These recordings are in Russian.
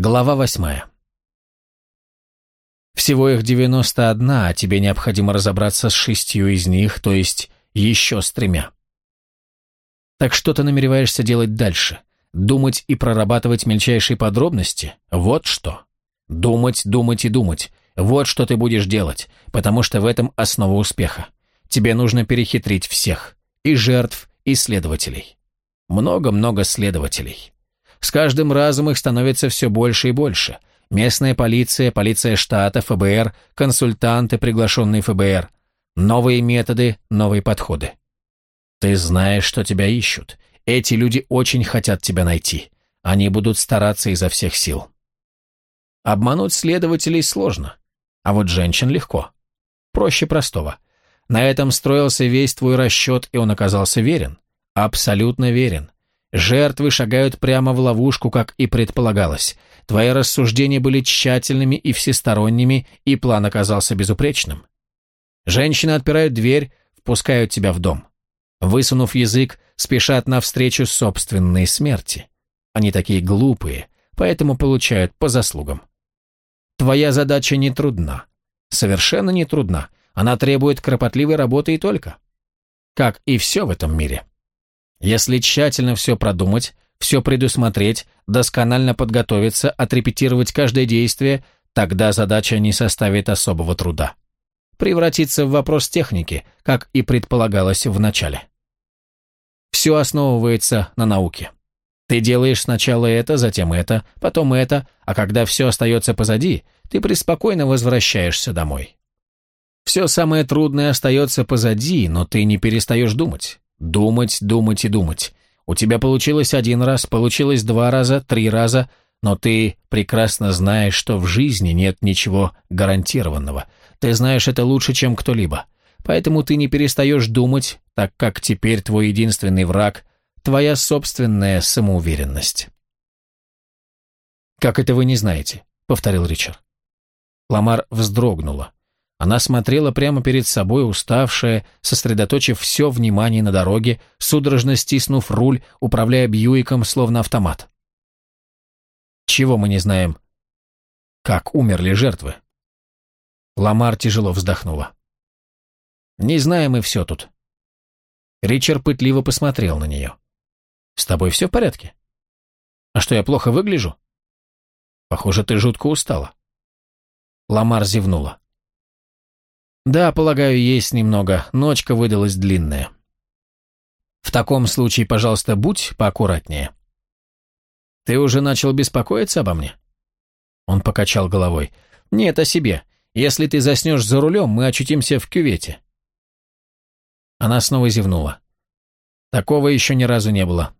Глава восьмая. Всего их 91, а тебе необходимо разобраться с шестью из них, то есть еще с тремя. Так что ты намереваешься делать дальше? Думать и прорабатывать мельчайшие подробности? Вот что. Думать, думать и думать. Вот что ты будешь делать, потому что в этом основа успеха. Тебе нужно перехитрить всех. И жертв, и следователей. Много-много следователей. С каждым разом их становится все больше и больше. Местная полиция, полиция штата, ФБР, консультанты, приглашенные ФБР. Новые методы, новые подходы. Ты знаешь, что тебя ищут. Эти люди очень хотят тебя найти. Они будут стараться изо всех сил. Обмануть следователей сложно, а вот женщин легко. Проще простого. На этом строился весь твой расчет, и он оказался верен. Абсолютно верен. Жертвы шагают прямо в ловушку, как и предполагалось. Твои рассуждения были тщательными и всесторонними, и план оказался безупречным. Женщины отпирают дверь, впускают тебя в дом. Высунув язык, спешат навстречу собственной смерти. Они такие глупые, поэтому получают по заслугам. Твоя задача не трудна. Совершенно не трудна. Она требует кропотливой работы и только. Как и все в этом мире. Если тщательно все продумать, все предусмотреть, досконально подготовиться, отрепетировать каждое действие, тогда задача не составит особого труда. Превратится в вопрос техники, как и предполагалось в начале. Все основывается на науке. Ты делаешь сначала это, затем это, потом это, а когда все остается позади, ты преспокойно возвращаешься домой. Все самое трудное остается позади, но ты не перестаешь думать. Думать, думать и думать. У тебя получилось один раз, получилось два раза, три раза, но ты прекрасно знаешь, что в жизни нет ничего гарантированного. Ты знаешь это лучше, чем кто-либо. Поэтому ты не перестаешь думать, так как теперь твой единственный враг – твоя собственная самоуверенность. «Как это вы не знаете?» – повторил Ричард. Ламар вздрогнула. Она смотрела прямо перед собой, уставшая, сосредоточив все внимание на дороге, судорожно стиснув руль, управляя Бьюиком, словно автомат. «Чего мы не знаем?» «Как умерли жертвы?» Ламар тяжело вздохнула. «Не знаем и все тут». Ричард пытливо посмотрел на нее. «С тобой все в порядке? А что, я плохо выгляжу?» «Похоже, ты жутко устала». Ламар зевнула. Да, полагаю, есть немного. Ночка выдалась длинная. В таком случае, пожалуйста, будь поаккуратнее. Ты уже начал беспокоиться обо мне? Он покачал головой. Нет, о себе. Если ты заснешь за рулем, мы очутимся в кювете. Она снова зевнула. Такого еще ни разу не было.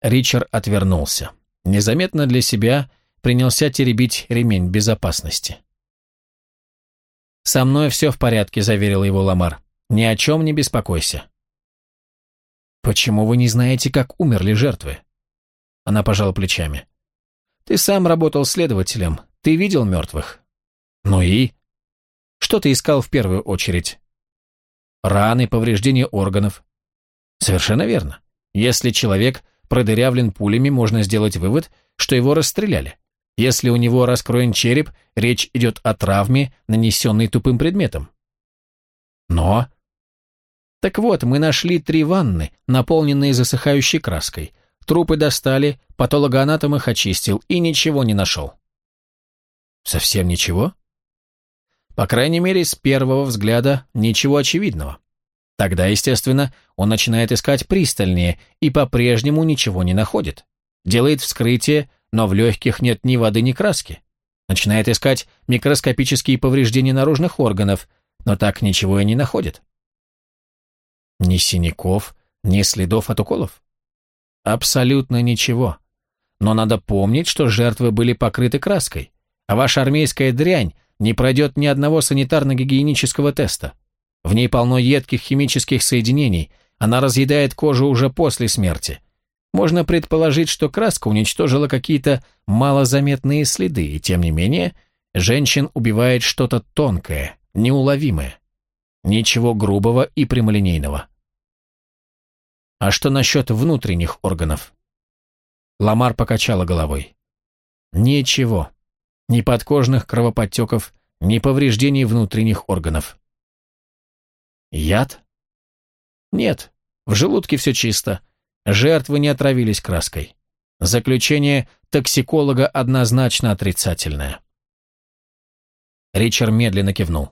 Ричард отвернулся. Незаметно для себя принялся теребить ремень безопасности. «Со мной все в порядке», — заверил его Ламар. «Ни о чем не беспокойся». «Почему вы не знаете, как умерли жертвы?» Она пожала плечами. «Ты сам работал следователем. Ты видел мертвых?» «Ну и?» «Что ты искал в первую очередь?» «Раны, повреждения органов». «Совершенно верно. Если человек продырявлен пулями, можно сделать вывод, что его расстреляли. Если у него раскроен череп, речь идет о травме, нанесенной тупым предметом. Но... Так вот, мы нашли три ванны, наполненные засыхающей краской. Трупы достали, патологоанатом их очистил и ничего не нашел. Совсем ничего? По крайней мере, с первого взгляда ничего очевидного. Тогда, естественно, он начинает искать пристальнее и по-прежнему ничего не находит. Делает вскрытие, но в легких нет ни воды, ни краски. Начинает искать микроскопические повреждения наружных органов, но так ничего и не находит. Ни синяков, ни следов от уколов? Абсолютно ничего. Но надо помнить, что жертвы были покрыты краской, а ваша армейская дрянь не пройдет ни одного санитарно-гигиенического теста. В ней полно едких химических соединений, она разъедает кожу уже после смерти. Можно предположить, что краска уничтожила какие-то малозаметные следы, и тем не менее, женщин убивает что-то тонкое, неуловимое. Ничего грубого и прямолинейного. А что насчет внутренних органов? Ламар покачала головой. Ничего. Ни подкожных кровоподтеков, ни повреждений внутренних органов. Яд? Нет, в желудке все чисто. Жертвы не отравились краской. Заключение токсиколога однозначно отрицательное. Ричард медленно кивнул.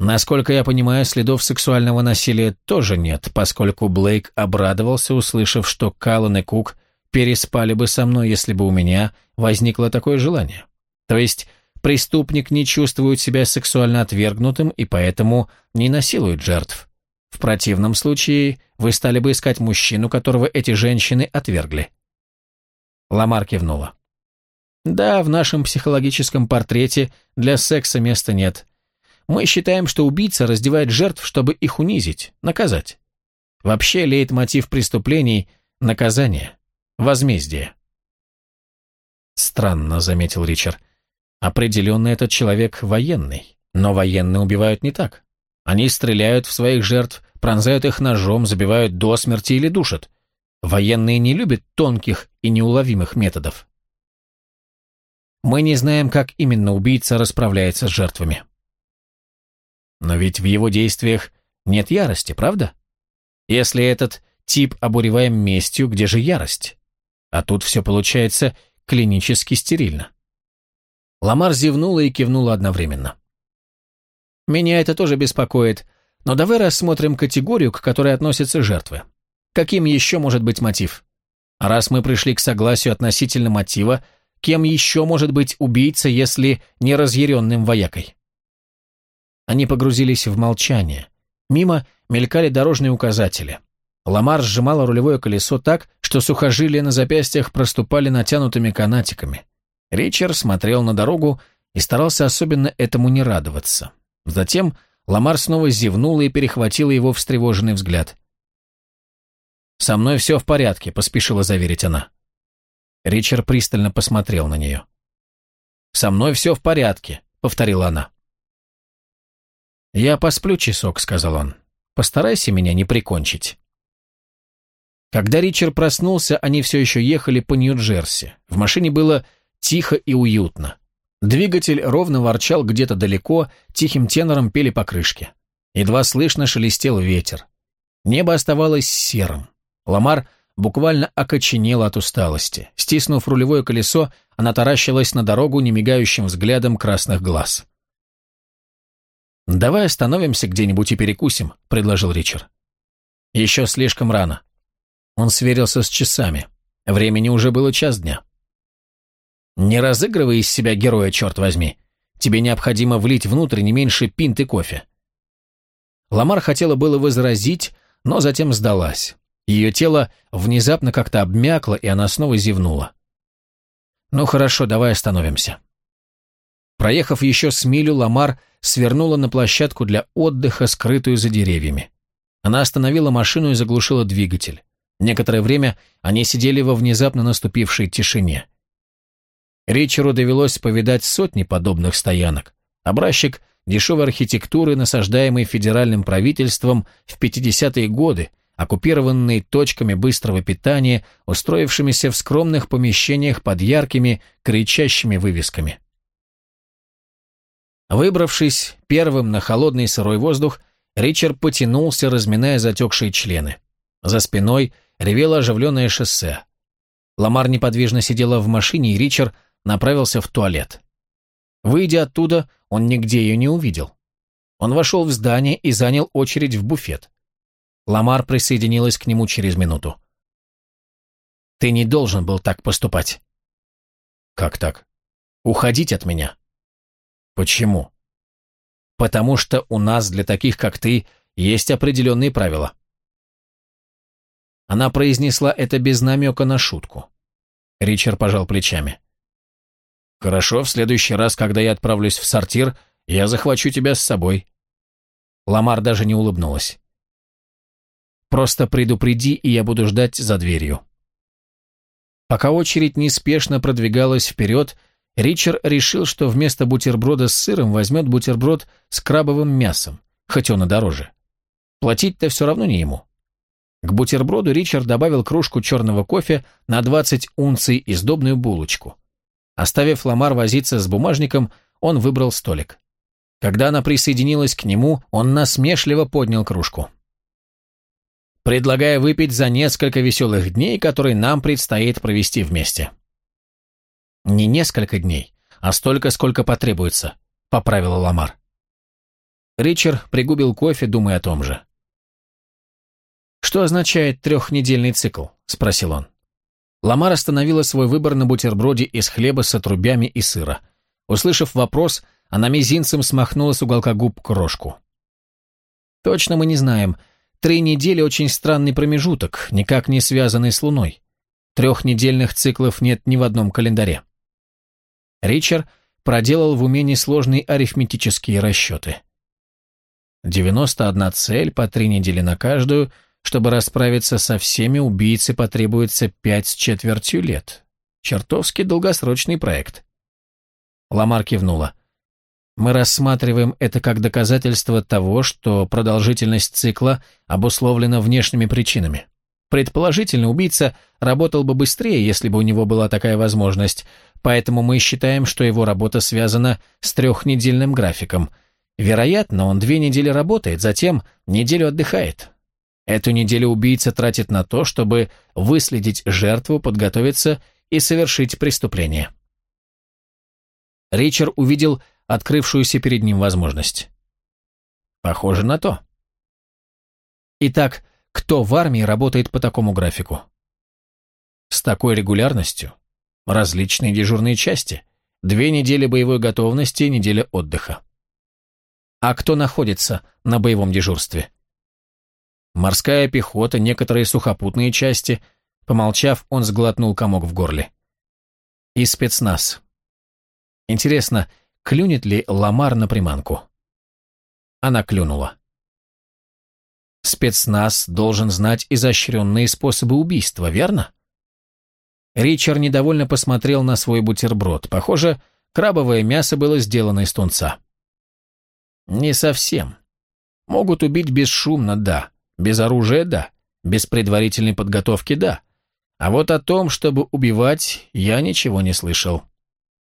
Насколько я понимаю, следов сексуального насилия тоже нет, поскольку Блейк обрадовался, услышав, что Каллан и Кук переспали бы со мной, если бы у меня возникло такое желание. То есть преступник не чувствует себя сексуально отвергнутым и поэтому не насилует жертв. В противном случае вы стали бы искать мужчину, которого эти женщины отвергли. Ламар кивнула. Да, в нашем психологическом портрете для секса места нет. Мы считаем, что убийца раздевает жертв, чтобы их унизить, наказать. Вообще лейтмотив преступлений – наказание, возмездие. Странно, заметил Ричард. Определенно этот человек военный, но военные убивают не так. Они стреляют в своих жертв, пронзают их ножом, забивают до смерти или душат. Военные не любят тонких и неуловимых методов. Мы не знаем, как именно убийца расправляется с жертвами. Но ведь в его действиях нет ярости, правда? Если этот тип обуреваем местью, где же ярость? А тут все получается клинически стерильно. Ламар зевнула и кивнула одновременно. Меня это тоже беспокоит, но давай рассмотрим категорию, к которой относятся жертвы. Каким еще может быть мотив? раз мы пришли к согласию относительно мотива, кем еще может быть убийца, если не разъяренным воякой? Они погрузились в молчание. Мимо мелькали дорожные указатели. Ламар сжимала рулевое колесо так, что сухожилия на запястьях проступали натянутыми канатиками. Ричард смотрел на дорогу и старался особенно этому не радоваться. Затем Ламар снова зевнула и перехватила его встревоженный взгляд. «Со мной все в порядке», — поспешила заверить она. Ричард пристально посмотрел на нее. «Со мной все в порядке», — повторила она. «Я посплю часок», — сказал он. «Постарайся меня не прикончить». Когда Ричард проснулся, они все еще ехали по Нью-Джерси. В машине было тихо и уютно. Двигатель ровно ворчал где-то далеко, тихим тенором пели покрышки. Едва слышно шелестел ветер. Небо оставалось серым. Ламар буквально окоченела от усталости. Стиснув рулевое колесо, она таращилась на дорогу немигающим взглядом красных глаз. «Давай остановимся где-нибудь и перекусим», — предложил Ричард. «Еще слишком рано». Он сверился с часами. Времени уже было час дня. Не разыгрывай из себя героя, черт возьми. Тебе необходимо влить внутрь не меньше пинты кофе. Ламар хотела было возразить, но затем сдалась. Ее тело внезапно как-то обмякло, и она снова зевнула. «Ну хорошо, давай остановимся». Проехав еще с милю, Ламар свернула на площадку для отдыха, скрытую за деревьями. Она остановила машину и заглушила двигатель. Некоторое время они сидели во внезапно наступившей тишине. Ричеру довелось повидать сотни подобных стоянок. Образчик дешевой архитектуры, насаждаемый федеральным правительством в 50-е годы, оккупированный точками быстрого питания, устроившимися в скромных помещениях под яркими, кричащими вывесками. Выбравшись первым на холодный сырой воздух, Ричард потянулся, разминая затекшие члены. За спиной ревело оживленное шоссе. Ламар неподвижно сидела в машине, и Ричард направился в туалет. Выйдя оттуда, он нигде ее не увидел. Он вошел в здание и занял очередь в буфет. Ламар присоединилась к нему через минуту. «Ты не должен был так поступать». «Как так?» «Уходить от меня». «Почему?» «Потому что у нас для таких, как ты, есть определенные правила». Она произнесла это без намека на шутку. Ричард пожал плечами. «Хорошо, в следующий раз, когда я отправлюсь в сортир, я захвачу тебя с собой». Ламар даже не улыбнулась. «Просто предупреди, и я буду ждать за дверью». Пока очередь неспешно продвигалась вперед, Ричард решил, что вместо бутерброда с сыром возьмет бутерброд с крабовым мясом, хоть он и дороже. Платить-то все равно не ему. К бутерброду Ричард добавил кружку черного кофе на 20 унций и сдобную булочку. Оставив Ламар возиться с бумажником, он выбрал столик. Когда она присоединилась к нему, он насмешливо поднял кружку. «Предлагаю выпить за несколько веселых дней, которые нам предстоит провести вместе». «Не несколько дней, а столько, сколько потребуется», — поправила Ламар. Ричард пригубил кофе, думая о том же. «Что означает трехнедельный цикл?» – спросил он. Ламар остановила свой выбор на бутерброде из хлеба с отрубями и сыра. Услышав вопрос, она мизинцем смахнула с уголка губ крошку. «Точно мы не знаем. Три недели – очень странный промежуток, никак не связанный с Луной. Трехнедельных циклов нет ни в одном календаре». Ричард проделал в уме несложные арифметические расчеты. 91 цель по три недели на каждую, чтобы расправиться со всеми, убийце потребуется пять с четвертью лет. Чертовски долгосрочный проект. Ламар кивнула. Мы рассматриваем это как доказательство того, что продолжительность цикла обусловлена внешними причинами. Предположительно, убийца работал бы быстрее, если бы у него была такая возможность, поэтому мы считаем, что его работа связана с трехнедельным графиком. Вероятно, он две недели работает, затем неделю отдыхает. Эту неделю убийца тратит на то, чтобы выследить жертву, подготовиться и совершить преступление. Ричард увидел открывшуюся перед ним возможность. Похоже на то. Итак, кто в армии работает по такому графику? С такой регулярностью? Различные дежурные части. Две недели боевой готовности, неделя отдыха. А кто находится на боевом дежурстве? Морская пехота, некоторые сухопутные части. Помолчав, он сглотнул комок в горле. И спецназ. Интересно, клюнет ли Ламар на приманку? Она клюнула. Спецназ должен знать изощренные способы убийства, верно? Ричард недовольно посмотрел на свой бутерброд. Похоже, крабовое мясо было сделано из тунца. Не совсем. Могут убить бесшумно, да. Без оружия – да. Без предварительной подготовки – да. А вот о том, чтобы убивать, я ничего не слышал.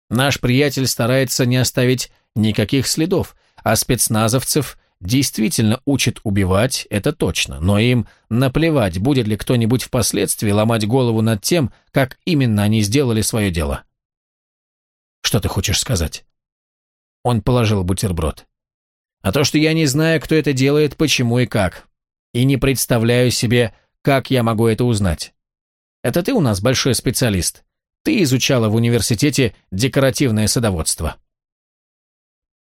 Наш приятель старается не оставить никаких следов, а спецназовцев действительно учат убивать, это точно, но им наплевать, будет ли кто-нибудь впоследствии ломать голову над тем, как именно они сделали свое дело. Что ты хочешь сказать? Он положил бутерброд. А то, что я не знаю, кто это делает, почему и как и не представляю себе, как я могу это узнать. Это ты у нас большой специалист. Ты изучала в университете декоративное садоводство.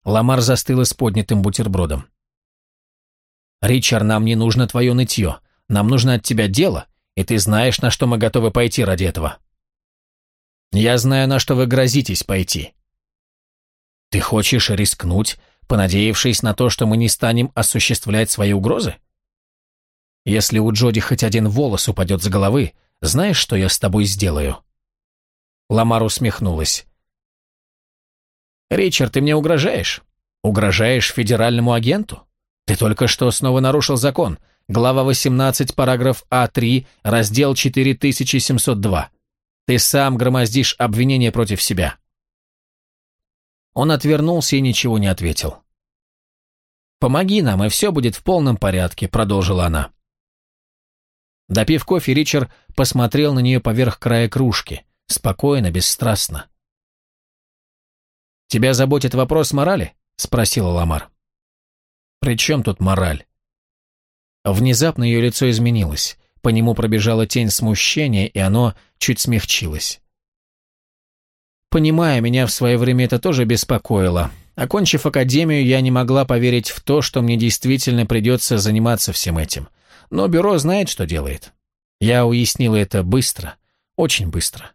Ламар застыла с поднятым бутербродом. «Ричард, нам не нужно твое нытье. Нам нужно от тебя дело, и ты знаешь, на что мы готовы пойти ради этого». «Я знаю, на что вы грозитесь пойти». «Ты хочешь рискнуть, понадеявшись на то, что мы не станем осуществлять свои угрозы?» Если у Джоди хоть один волос упадет с головы, знаешь, что я с тобой сделаю?» Ламар усмехнулась. «Ричард, ты мне угрожаешь? Угрожаешь федеральному агенту? Ты только что снова нарушил закон. Глава 18, параграф А3, раздел 4702. Ты сам громоздишь обвинение против себя». Он отвернулся и ничего не ответил. «Помоги нам, и все будет в полном порядке», — продолжила она. Допив кофе, Ричард посмотрел на нее поверх края кружки, спокойно, бесстрастно. «Тебя заботит вопрос морали?» — спросила Ламар. «При чем тут мораль?» Внезапно ее лицо изменилось, по нему пробежала тень смущения, и оно чуть смягчилось. Понимая, меня в свое время это тоже беспокоило. Окончив академию, я не могла поверить в то, что мне действительно придется заниматься всем этим но бюро знает, что делает. Я уяснила это быстро, очень быстро.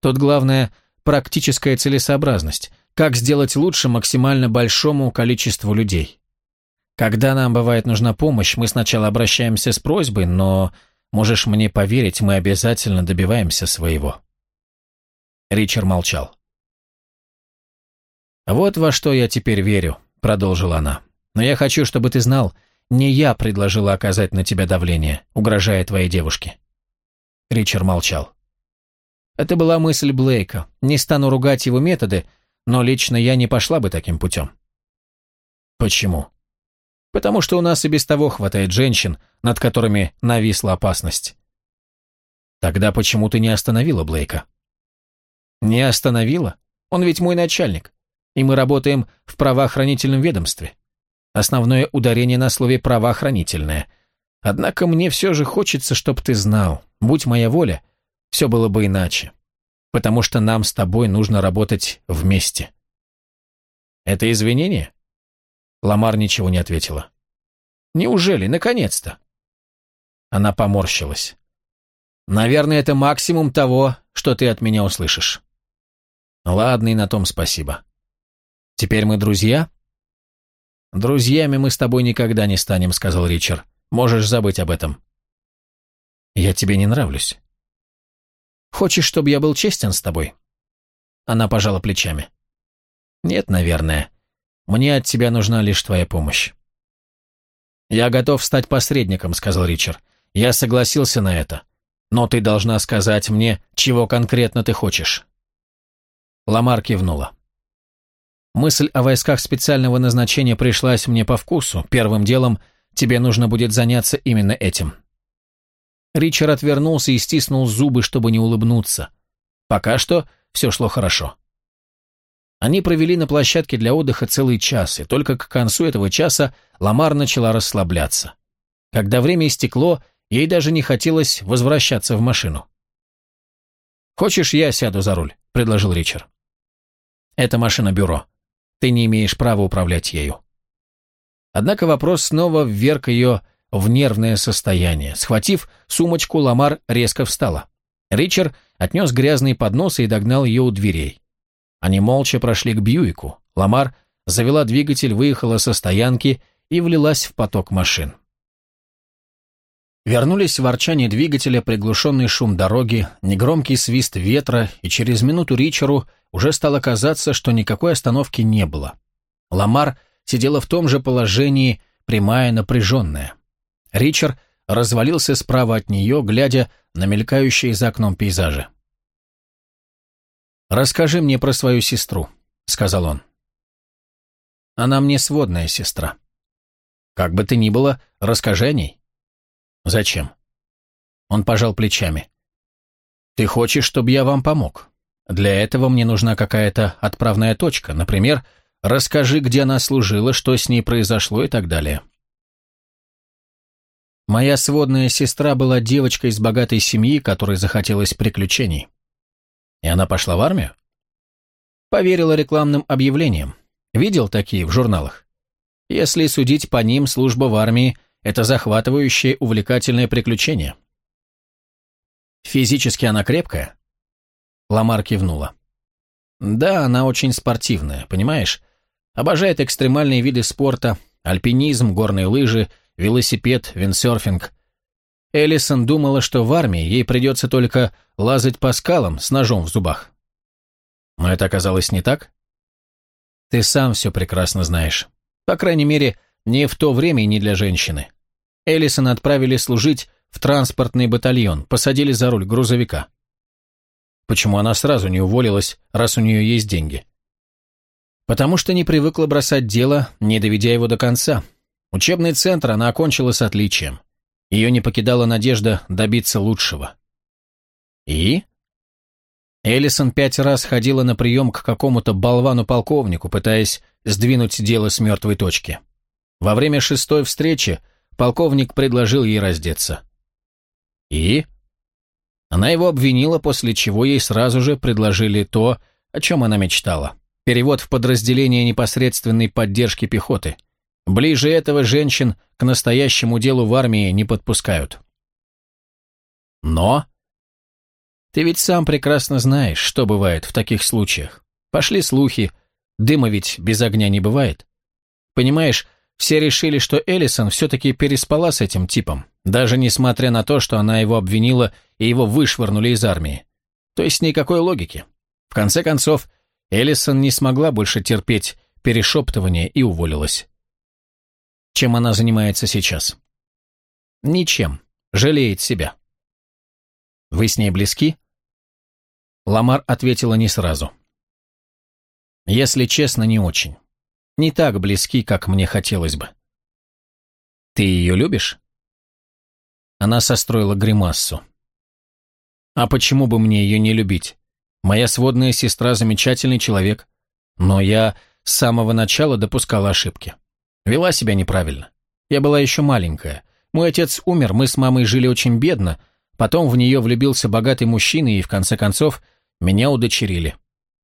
Тут главное – практическая целесообразность, как сделать лучше максимально большому количеству людей. Когда нам бывает нужна помощь, мы сначала обращаемся с просьбой, но, можешь мне поверить, мы обязательно добиваемся своего. Ричард молчал. «Вот во что я теперь верю», — продолжила она. «Но я хочу, чтобы ты знал, Не я предложила оказать на тебя давление, угрожая твоей девушке. Ричард молчал. Это была мысль Блейка. Не стану ругать его методы, но лично я не пошла бы таким путем. Почему? Потому что у нас и без того хватает женщин, над которыми нависла опасность. Тогда почему ты не остановила Блейка? Не остановила? Он ведь мой начальник, и мы работаем в правоохранительном ведомстве. Основное ударение на слове «правоохранительное». Однако мне все же хочется, чтобы ты знал, будь моя воля, все было бы иначе. Потому что нам с тобой нужно работать вместе. Это извинение? Ламар ничего не ответила. Неужели, наконец-то? Она поморщилась. Наверное, это максимум того, что ты от меня услышишь. Ладно, и на том спасибо. Теперь мы друзья? Друзьями мы с тобой никогда не станем, сказал Ричард. Можешь забыть об этом. Я тебе не нравлюсь. Хочешь, чтобы я был честен с тобой? Она пожала плечами. Нет, наверное. Мне от тебя нужна лишь твоя помощь. Я готов стать посредником, сказал Ричард. Я согласился на это. Но ты должна сказать мне, чего конкретно ты хочешь. Ламар кивнула. Мысль о войсках специального назначения пришлась мне по вкусу. Первым делом тебе нужно будет заняться именно этим. Ричард отвернулся и стиснул зубы, чтобы не улыбнуться. Пока что все шло хорошо. Они провели на площадке для отдыха целый час, и только к концу этого часа Ламар начала расслабляться. Когда время истекло, ей даже не хотелось возвращаться в машину. «Хочешь, я сяду за руль?» – предложил Ричард. «Это машина-бюро. Ты не имеешь права управлять ею». Однако вопрос снова вверг ее в нервное состояние. Схватив сумочку, Ламар резко встала. Ричард отнес грязный поднос и догнал ее у дверей. Они молча прошли к Бьюику. Ламар завела двигатель, выехала со стоянки и влилась в поток машин. Вернулись ворчание двигателя, приглушенный шум дороги, негромкий свист ветра, и через минуту Ричару уже стало казаться, что никакой остановки не было. Ламар сидела в том же положении, прямая, напряженная. Ричард развалился справа от нее, глядя на мелькающие за окном пейзажи. «Расскажи мне про свою сестру», — сказал он. «Она мне сводная сестра». «Как бы ты ни было, расскажи о ней». «Зачем?» Он пожал плечами. «Ты хочешь, чтобы я вам помог? Для этого мне нужна какая-то отправная точка. Например, расскажи, где она служила, что с ней произошло и так далее». Моя сводная сестра была девочкой из богатой семьи, которой захотелось приключений. И она пошла в армию? Поверила рекламным объявлениям. Видел такие в журналах? Если судить по ним, служба в армии – это захватывающее, увлекательное приключение. Физически она крепкая? Ламар кивнула. Да, она очень спортивная, понимаешь? Обожает экстремальные виды спорта, альпинизм, горные лыжи – велосипед, виндсерфинг. Эллисон думала, что в армии ей придется только лазать по скалам с ножом в зубах. Но это оказалось не так? Ты сам все прекрасно знаешь. По крайней мере, не в то время и не для женщины. Эллисон отправили служить в транспортный батальон, посадили за руль грузовика. Почему она сразу не уволилась, раз у нее есть деньги? Потому что не привыкла бросать дело, не доведя его до конца, Учебный центр она окончила с отличием. Ее не покидала надежда добиться лучшего. И? Эллисон пять раз ходила на прием к какому-то болвану-полковнику, пытаясь сдвинуть дело с мертвой точки. Во время шестой встречи полковник предложил ей раздеться. И? Она его обвинила, после чего ей сразу же предложили то, о чем она мечтала. Перевод в подразделение непосредственной поддержки пехоты – Ближе этого женщин к настоящему делу в армии не подпускают. Но... Ты ведь сам прекрасно знаешь, что бывает в таких случаях. Пошли слухи, дыма ведь без огня не бывает. Понимаешь, все решили, что Эллисон все-таки переспала с этим типом, даже несмотря на то, что она его обвинила и его вышвырнули из армии. То есть никакой логики. В конце концов, Эллисон не смогла больше терпеть перешептывание и уволилась. Чем она занимается сейчас? Ничем. Жалеет себя. Вы с ней близки? Ламар ответила не сразу. Если честно, не очень. Не так близки, как мне хотелось бы. Ты ее любишь? Она состроила гримассу. А почему бы мне ее не любить? Моя сводная сестра замечательный человек, но я с самого начала допускала ошибки. Вела себя неправильно. Я была еще маленькая. Мой отец умер, мы с мамой жили очень бедно, потом в нее влюбился богатый мужчина, и в конце концов меня удочерили.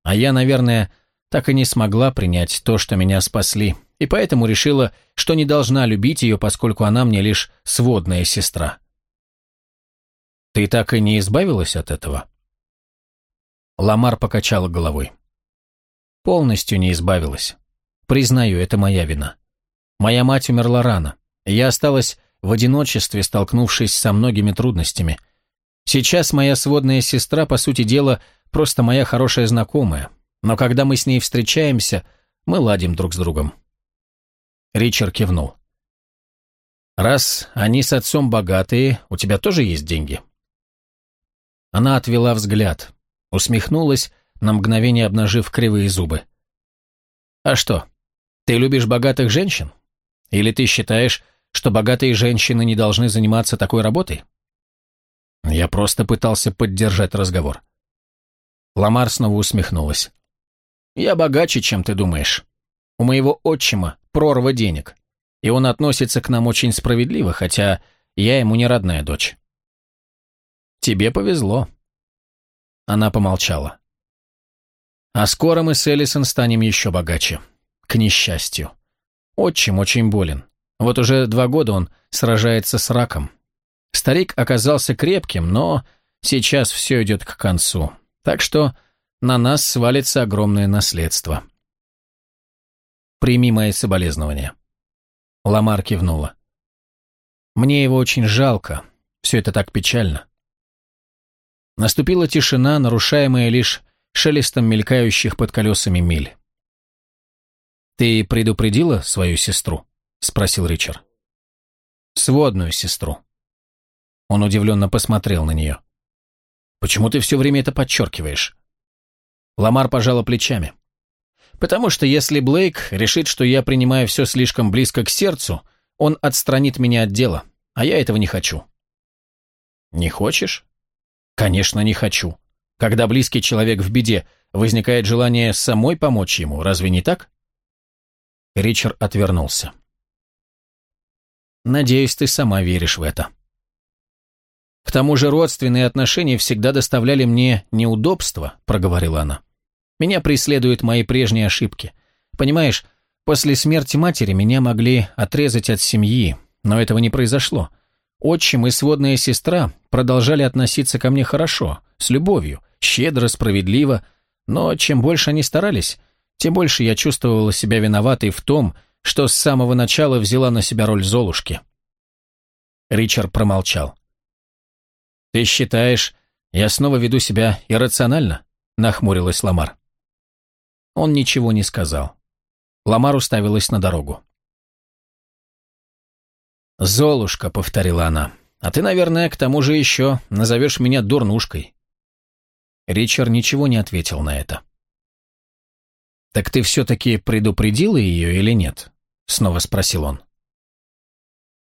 А я, наверное, так и не смогла принять то, что меня спасли, и поэтому решила, что не должна любить ее, поскольку она мне лишь сводная сестра. Ты так и не избавилась от этого? Ламар покачала головой. Полностью не избавилась. Признаю, это моя вина. Моя мать умерла рано. Я осталась в одиночестве, столкнувшись со многими трудностями. Сейчас моя сводная сестра, по сути дела, просто моя хорошая знакомая, но когда мы с ней встречаемся, мы ладим друг с другом. Ричард кивнул. «Раз они с отцом богатые, у тебя тоже есть деньги?» Она отвела взгляд, усмехнулась, на мгновение обнажив кривые зубы. «А что, ты любишь богатых женщин? Или ты считаешь, что богатые женщины не должны заниматься такой работой?» Я просто пытался поддержать разговор. Ламар снова усмехнулась. «Я богаче, чем ты думаешь. У моего отчима прорва денег, и он относится к нам очень справедливо, хотя я ему не родная дочь». «Тебе повезло». Она помолчала. «А скоро мы с Элисон станем еще богаче. К несчастью. Отчим очень болен. Вот уже два года он сражается с раком. Старик оказался крепким, но сейчас все идет к концу. Так что на нас свалится огромное наследство. Прими мои соболезнования. Ламар кивнула. Мне его очень жалко. Все это так печально. Наступила тишина, нарушаемая лишь шелестом мелькающих под колесами миль. «Ты предупредила свою сестру?» — спросил Ричард. «Сводную сестру». Он удивленно посмотрел на нее. «Почему ты все время это подчеркиваешь?» Ламар пожала плечами. «Потому что если Блейк решит, что я принимаю все слишком близко к сердцу, он отстранит меня от дела, а я этого не хочу». «Не хочешь?» «Конечно, не хочу. Когда близкий человек в беде, возникает желание самой помочь ему, разве не так?» Ричард отвернулся. «Надеюсь, ты сама веришь в это». «К тому же родственные отношения всегда доставляли мне неудобства», — проговорила она. Меня преследуют мои прежние ошибки. Понимаешь, после смерти матери меня могли отрезать от семьи, но этого не произошло. Отчим и сводная сестра продолжали относиться ко мне хорошо, с любовью, щедро, справедливо, но чем больше они старались, тем больше я чувствовала себя виноватой в том, что с самого начала взяла на себя роль Золушки. Ричард промолчал. «Ты считаешь, я снова веду себя иррационально?» — нахмурилась Ламар. Он ничего не сказал. Ламар уставилась на дорогу. «Золушка», — повторила она, — «а ты, наверное, к тому же еще назовешь меня дурнушкой». Ричард ничего не ответил на это. «Так ты все-таки предупредила ее или нет?» — снова спросил он.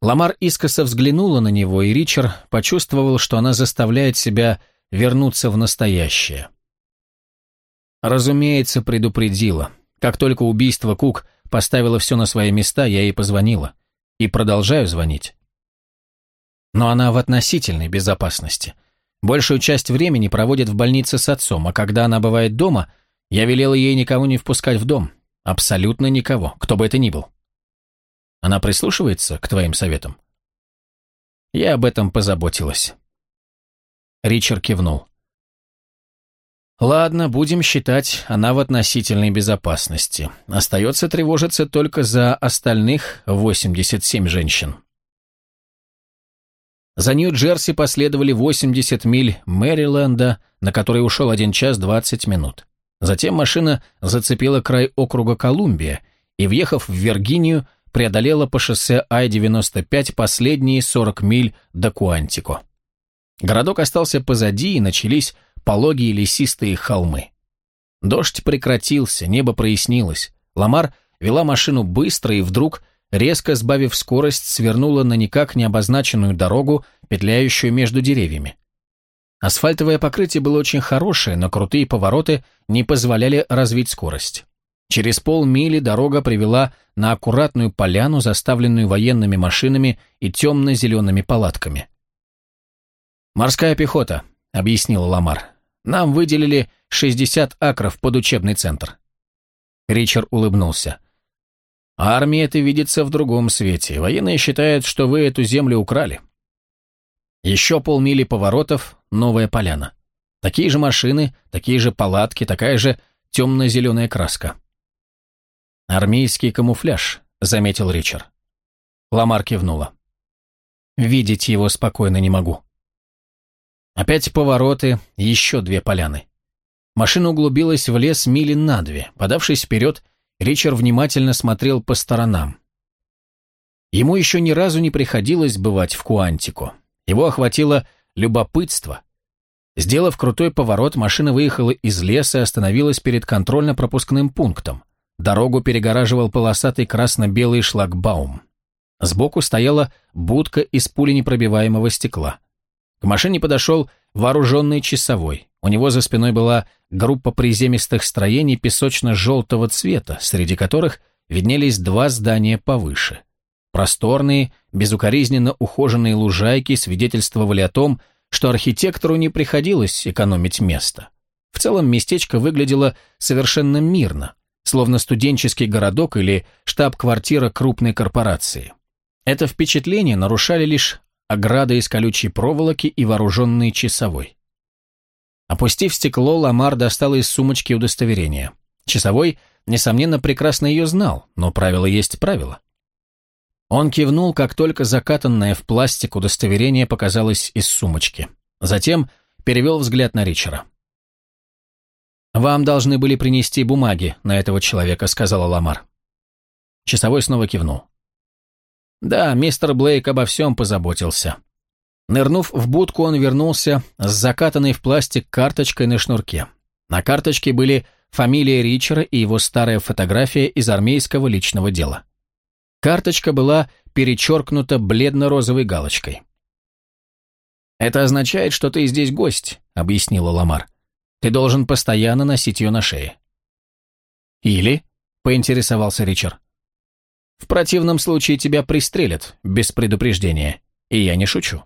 Ламар искоса взглянула на него, и Ричард почувствовал, что она заставляет себя вернуться в настоящее. Разумеется, предупредила. Как только убийство Кук поставило все на свои места, я ей позвонила. И продолжаю звонить. Но она в относительной безопасности. Большую часть времени проводит в больнице с отцом, а когда она бывает дома, я велела ей никого не впускать в дом. Абсолютно никого, кто бы это ни был. Она прислушивается к твоим советам? Я об этом позаботилась. Ричард кивнул. Ладно, будем считать, она в относительной безопасности. Остается тревожиться только за остальных 87 женщин. За Нью-Джерси последовали 80 миль Мэриленда, на которые ушел 1 час 20 минут. Затем машина зацепила край округа Колумбия и, въехав в Виргинию, преодолела по шоссе Ай-95 последние 40 миль до Куантико. Городок остался позади, и начались пологие лесистые холмы. Дождь прекратился, небо прояснилось. Ламар вела машину быстро и вдруг, резко сбавив скорость, свернула на никак не обозначенную дорогу, петляющую между деревьями. Асфальтовое покрытие было очень хорошее, но крутые повороты не позволяли развить скорость. Через полмили дорога привела на аккуратную поляну, заставленную военными машинами и темно-зелеными палатками. «Морская пехота», — объяснил Ламар. «Нам выделили 60 акров под учебный центр». Ричард улыбнулся. «Армия это видится в другом свете. Военные считают, что вы эту землю украли». Еще полмили поворотов, новая поляна. Такие же машины, такие же палатки, такая же темно-зеленая краска. «Армейский камуфляж», — заметил Ричард. Ламар кивнула. «Видеть его спокойно не могу». Опять повороты, еще две поляны. Машина углубилась в лес мили на две. Подавшись вперед, Ричард внимательно смотрел по сторонам. Ему еще ни разу не приходилось бывать в Куантико. Его охватило любопытство. Сделав крутой поворот, машина выехала из леса и остановилась перед контрольно-пропускным пунктом. Дорогу перегораживал полосатый красно-белый шлагбаум. Сбоку стояла будка из пуленепробиваемого стекла. К машине подошел вооруженный часовой. У него за спиной была группа приземистых строений песочно-желтого цвета, среди которых виднелись два здания повыше. Просторные, безукоризненно ухоженные лужайки свидетельствовали о том, что архитектору не приходилось экономить место. В целом местечко выглядело совершенно мирно, словно студенческий городок или штаб-квартира крупной корпорации. Это впечатление нарушали лишь ограда из колючей проволоки и вооруженный часовой. Опустив стекло, Ламар достал из сумочки удостоверение. Часовой, несомненно, прекрасно ее знал, но правило есть правило. Он кивнул, как только закатанное в пластик удостоверение показалось из сумочки. Затем перевел взгляд на Ричера. «Вам должны были принести бумаги на этого человека», — сказала Ламар. Часовой снова кивнул. «Да, мистер Блейк обо всем позаботился». Нырнув в будку, он вернулся с закатанной в пластик карточкой на шнурке. На карточке были фамилия Ричера и его старая фотография из армейского личного дела. Карточка была перечеркнута бледно-розовой галочкой. «Это означает, что ты здесь гость», — объяснила Ламар. «Ты должен постоянно носить ее на шее». «Или?» — поинтересовался Ричард. «В противном случае тебя пристрелят, без предупреждения. И я не шучу».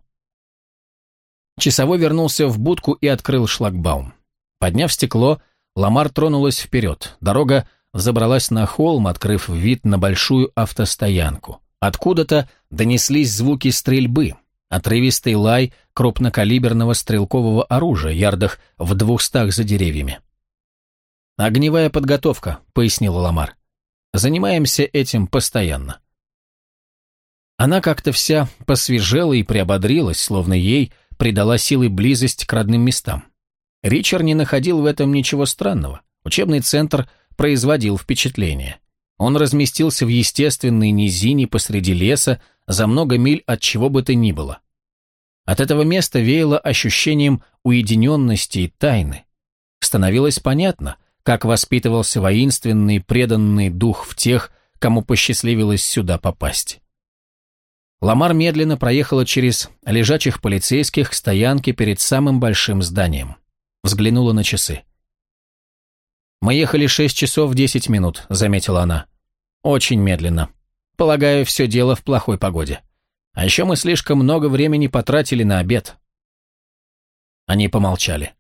Часовой вернулся в будку и открыл шлагбаум. Подняв стекло, Ламар тронулась вперед. Дорога забралась на холм, открыв вид на большую автостоянку. Откуда-то донеслись звуки стрельбы, отрывистый лай крупнокалиберного стрелкового оружия, ярдах в двухстах за деревьями. «Огневая подготовка», — пояснила Ламар. «Занимаемся этим постоянно». Она как-то вся посвежела и приободрилась, словно ей придала силы близость к родным местам. Ричард не находил в этом ничего странного. Учебный центр производил впечатление. Он разместился в естественной низине посреди леса за много миль от чего бы то ни было. От этого места веяло ощущением уединенности и тайны. Становилось понятно, как воспитывался воинственный преданный дух в тех, кому посчастливилось сюда попасть. Ламар медленно проехала через лежачих полицейских к стоянке перед самым большим зданием. Взглянула на часы. «Мы ехали шесть часов десять минут», — заметила она. «Очень медленно. Полагаю, все дело в плохой погоде. А еще мы слишком много времени потратили на обед». Они помолчали.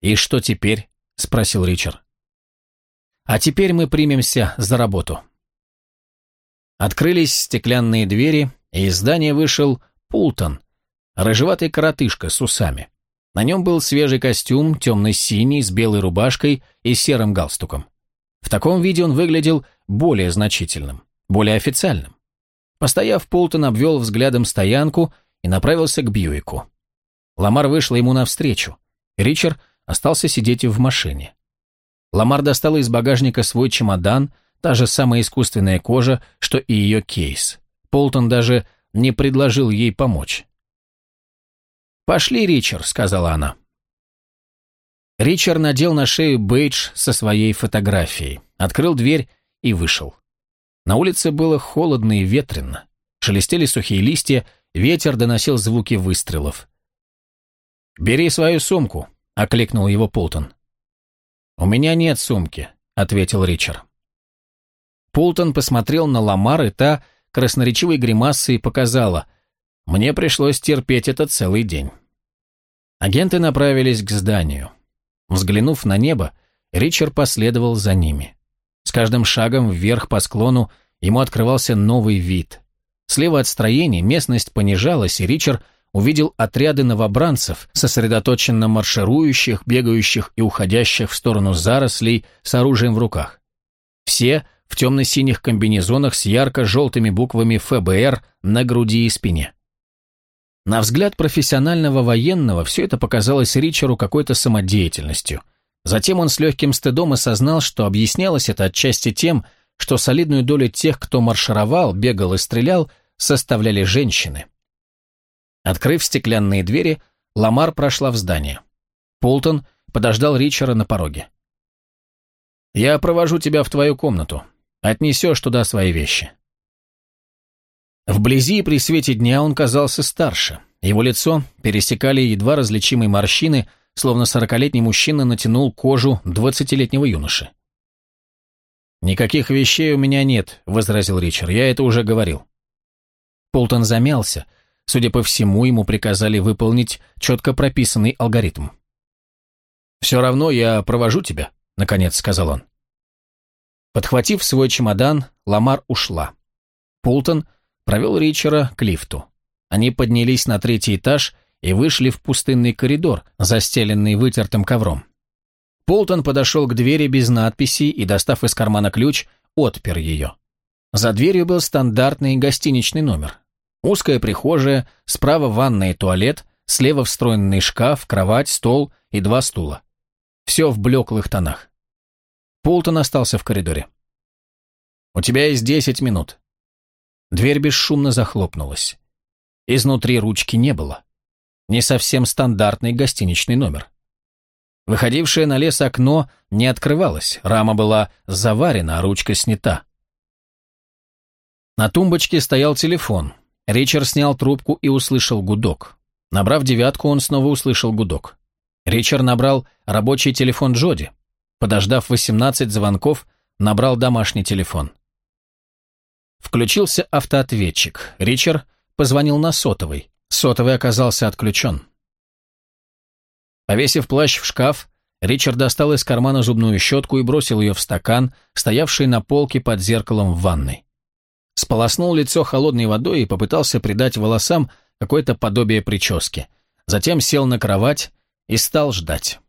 «И что теперь?» — спросил Ричард. «А теперь мы примемся за работу». Открылись стеклянные двери, и из здания вышел Пултон, рыжеватый коротышка с усами. На нем был свежий костюм, темно-синий, с белой рубашкой и серым галстуком. В таком виде он выглядел более значительным, более официальным. Постояв, Полтон обвел взглядом стоянку и направился к Бьюику. Ламар вышла ему навстречу. Ричард остался сидеть в машине. Ламар достала из багажника свой чемодан, та же самая искусственная кожа, что и ее кейс. Полтон даже не предложил ей помочь. «Пошли, Ричард», — сказала она. Ричард надел на шею бейдж со своей фотографией, открыл дверь и вышел. На улице было холодно и ветрено. Шелестели сухие листья, ветер доносил звуки выстрелов. «Бери свою сумку», — окликнул его Полтон. «У меня нет сумки», — ответил Ричард. Полтон посмотрел на Ламар, и та красноречивой гримасой показала. «Мне пришлось терпеть это целый день». Агенты направились к зданию. Взглянув на небо, Ричард последовал за ними. С каждым шагом вверх по склону ему открывался новый вид. Слева от строения местность понижалась, и Ричард увидел отряды новобранцев, сосредоточенно марширующих, бегающих и уходящих в сторону зарослей с оружием в руках. Все в темно-синих комбинезонах с ярко-желтыми буквами ФБР на груди и спине. На взгляд профессионального военного все это показалось Ричеру какой-то самодеятельностью. Затем он с легким стыдом осознал, что объяснялось это отчасти тем, что солидную долю тех, кто маршировал, бегал и стрелял, составляли женщины. Открыв стеклянные двери, Ламар прошла в здание. Полтон подождал Ричера на пороге. «Я провожу тебя в твою комнату. Отнесешь туда свои вещи». Вблизи при свете дня он казался старше. Его лицо пересекали едва различимые морщины, словно сорокалетний мужчина натянул кожу двадцатилетнего юноши. «Никаких вещей у меня нет», — возразил Ричард, — «я это уже говорил». Полтон замялся. Судя по всему, ему приказали выполнить четко прописанный алгоритм. «Все равно я провожу тебя», — наконец сказал он. Подхватив свой чемодан, Ламар ушла. Полтон провел Ричера к лифту. Они поднялись на третий этаж и вышли в пустынный коридор, застеленный вытертым ковром. Полтон подошел к двери без надписи и, достав из кармана ключ, отпер ее. За дверью был стандартный гостиничный номер. Узкая прихожая, справа ванная и туалет, слева встроенный шкаф, кровать, стол и два стула. Все в блеклых тонах. Полтон остался в коридоре. «У тебя есть десять минут». Дверь бесшумно захлопнулась. Изнутри ручки не было. Не совсем стандартный гостиничный номер. Выходившее на лес окно не открывалось, рама была заварена, а ручка снята. На тумбочке стоял телефон. Ричард снял трубку и услышал гудок. Набрав девятку, он снова услышал гудок. Ричард набрал рабочий телефон Джоди. Подождав 18 звонков, набрал домашний телефон. Включился автоответчик. Ричард позвонил на сотовый. Сотовый оказался отключен. Повесив плащ в шкаф, Ричард достал из кармана зубную щетку и бросил ее в стакан, стоявший на полке под зеркалом в ванной. Сполоснул лицо холодной водой и попытался придать волосам какое-то подобие прически. Затем сел на кровать и стал ждать.